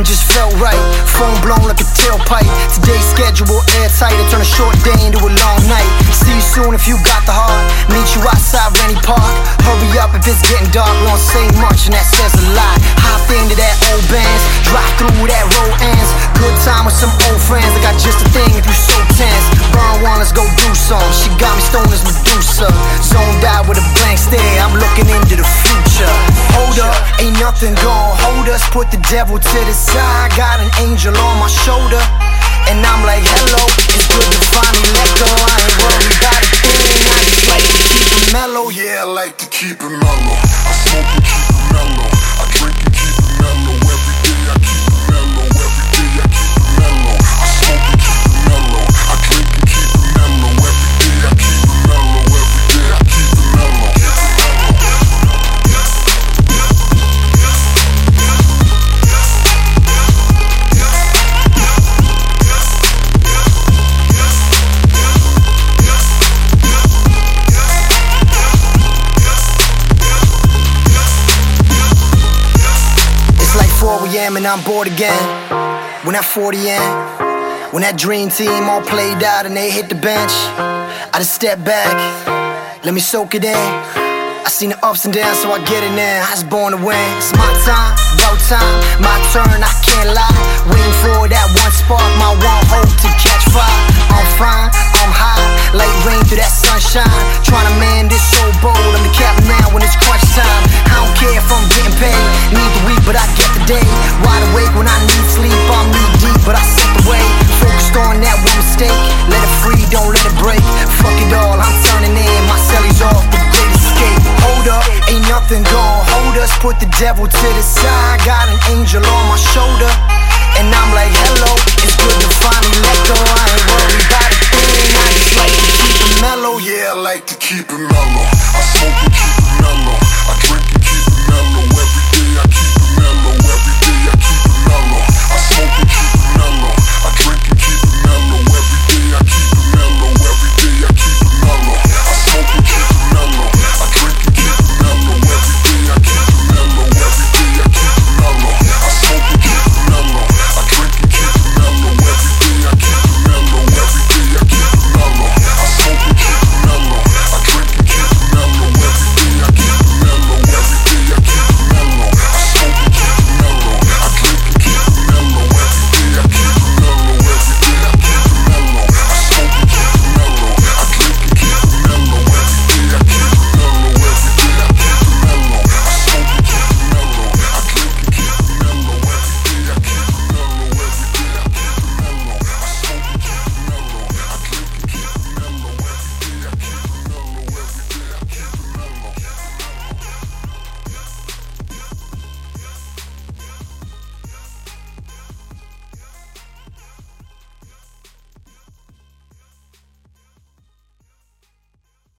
something just felt right. Phone blown like a tailpipe. Today's schedule airtight. I turn a short day into a long night. See you soon if you got the heart. Meet you outside Rennie Park. Hurry up if it's getting dark. We don't say much and that says a lot. Hop into that old Benz. Drive through that road ends. Good time with some old friends. I got just a thing if you so tense. Burn one, let's go do some. She got me stoned as Medusa. Zoned out with a blank stare. I'm looking into the future. Hold up, ain't nothing gon' hold us. Put the devil to the side. Got an angel on my shoulder. And I'm like, hello, it's good to finally let 4 a.m. and I'm bored again. When that 40 in, when that dream team all played out and they hit the bench, I just step back, let me soak it in. I seen the ups and downs, so I get it now. I was born to win. It's my time, about time, my turn. I can't lie. Waiting for that one spark, my one hope to catch fire. I'm fine, I'm high, like rain through that sunshine. Trying Put the devil to the side, got an angel on my shoulder. And I'm like, hello, it's good to finally let go. I ain't worried about a thing, I just like to keep it mellow. Yeah, I like to keep it mellow. I smoke and keep it mellow.